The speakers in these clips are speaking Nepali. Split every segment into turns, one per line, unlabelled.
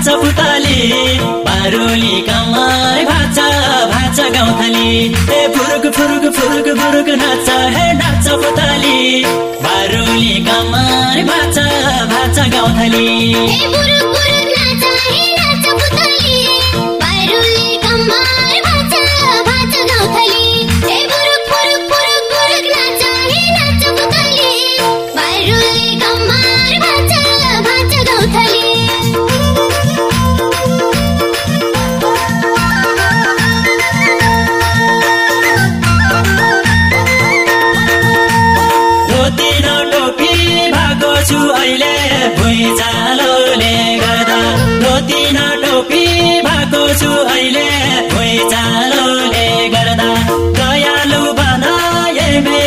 भाषा पुताले पारोली गाउँमा भाषा भाषा गाउँथाले।
ए फुरुक फुरुक फुरुक फुरुक नाच हे नाच पुताले। पारोली गाउँमा भाषा भाषा गाउँथाले।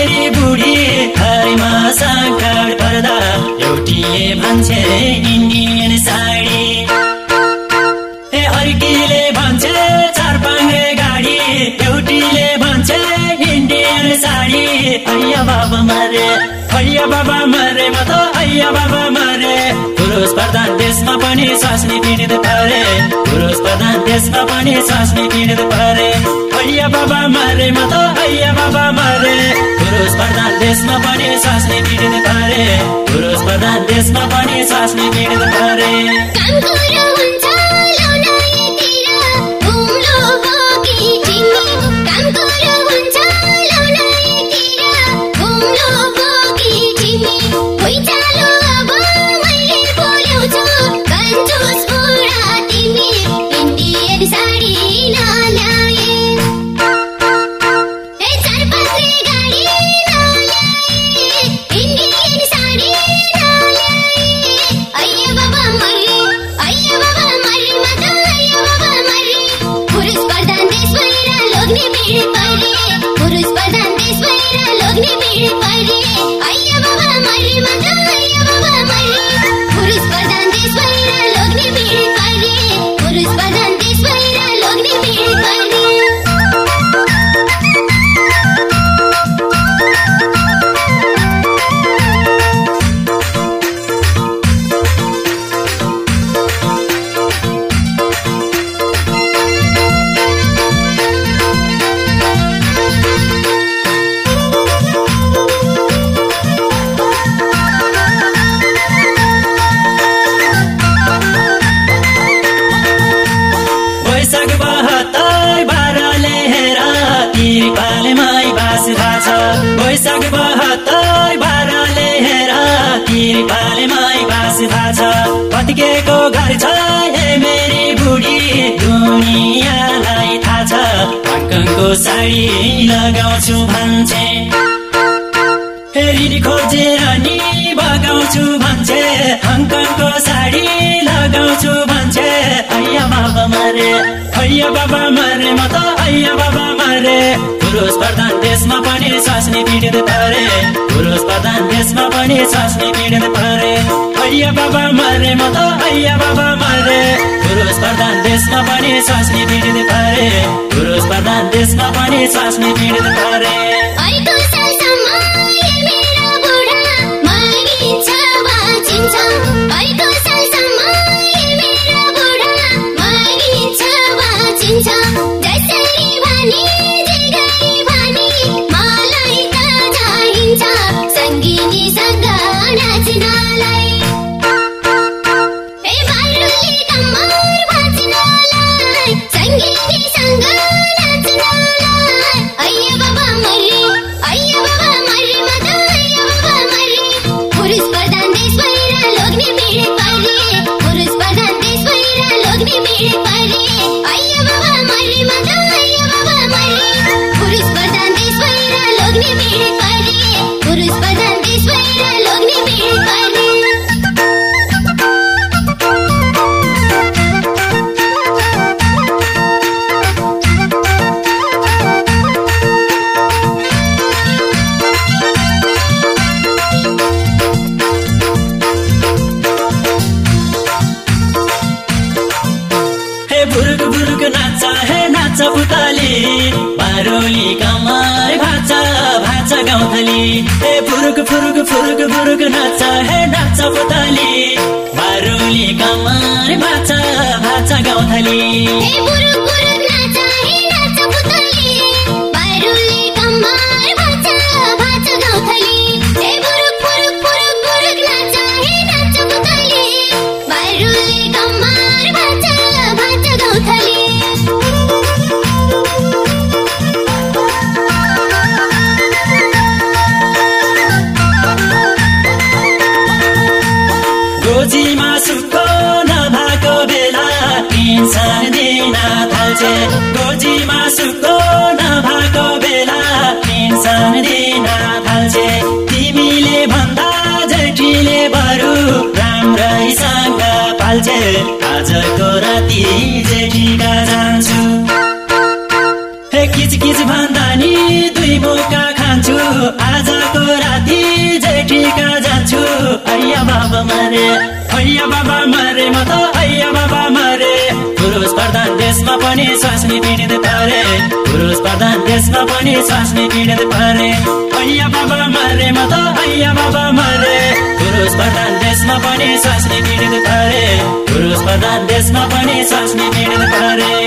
मेरी बुढी हरिमा सङ्कट पर्दा एउटीले भन्छे इन्डियन साडी। ए अर्कीले भन्छे चार पाङ्रे गाडी एउटीले भन्छे इन्डियन साडी। हैया बाबा मरे हैया बाबा मरे म त हैया बाबा मरे। पुरुष प्रधान देशमा पनि स्वास्नी पीडित परे। देशमा पनि स्वास्नी पीडित परे हैया बाबा मरे म त हैया बाबा मरे पुरुष प्रधान देशमा पनि स्वास्नी पीडित परे पुरुष प्रधान देशमा पनि स्वास्नी पीडित परे
செந்தமிழ் பதியே ஐயவன் அறிவது
वैशाख बहत्तर बाह्रले हेर तिरपाले बास थाहा छ पत्केको घर छ हे मेरी बुढी दुनियाँलाई थाहा छ हङकङको साडी लगाउँछु भन्छे। फेरि खोजेर नि बगाउँछु भन्छे। हङकङको साडी लगाउँछु भन्छे। हैया बाबा मरे हैया बाबा मरे म हैया बाबा मरे पुरुष प्रधान देशमा पनि स्वास्नी पीडित परे पुरुष प्रधान देशमा पनि स्वास्नी पीडित परे हैया बाबा मरे म त हैया बाबा मरे पुरुष प्रधान देशमा पनि स्वास्नी पीडित परे पुरुष प्रधान देशमा पनि स्वास्नी पीडित परे गाउँथली हे फुरुक फुरुक फुरुक फुरुक नाच. हे नाच पुतली बारोली कमार भाचा भाचा गाउँथली नभएको बेला पेन्सन दिन थाल्छे। तिमीले भन्दा जेठीले बरु राम्रैसँग पाल्छे। आजको राति जेठीका जान्छु। हे किच किच भन्दा नि दुई बोका खान्छु। आजको राति जेठीका जान्छु। अय्या बाबा मरे अय्या बाबा मरे म त अय्या बाबा पुरुष प्रधान देशमा पनि स्वास्नी पीडित परे। पुरुष प्रधान देशमा पनि स्वास्नी पीडित परे। अय्या बाबा मरे म त अय्या बाबा मरे। पुरुष प्रधान देशमा पनि स्वास्नी पीडित परे। पुरुष प्रधान देशमा पनि स्वास्नी पीडित परे।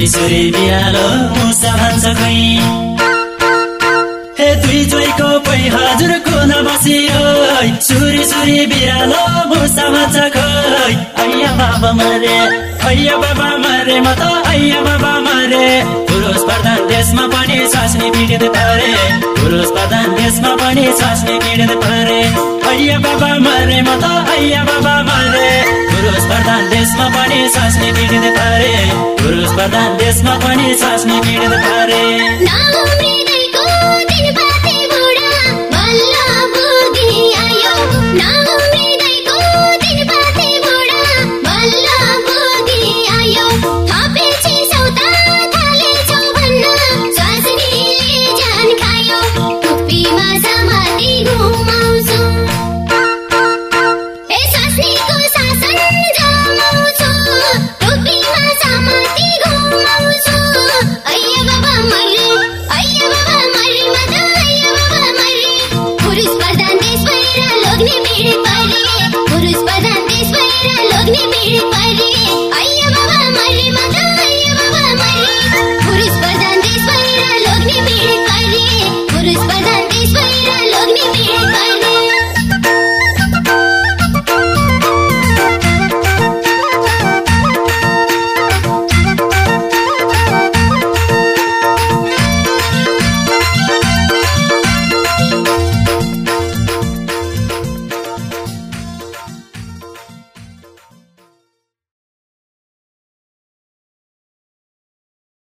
सुरी सुरी बिरालो मुसा भन्छ खै। दुई जोइको पै हजुर कुन बसियो सुरी सुरी बिरालो मुसा भन्छ खै। अय्या बाबा मरे अय्या बाबा मरे म त अय्या बाबा मरे। पुरुष प्रधान देशमा पनि स्वास्नी पीडित परे। पुरुष प्रधान देशमा पनि स्वास्नी पीडित परे। अय्या बाबा मरे म त अय्या बाबा मरे। पुरुष प्रधान देशमा पनि स्वास्नी पीडित परे पुरुष प्रधान देशमा पनि स्वास्नी पीडित परे
नाउम्रिँदैको படி படி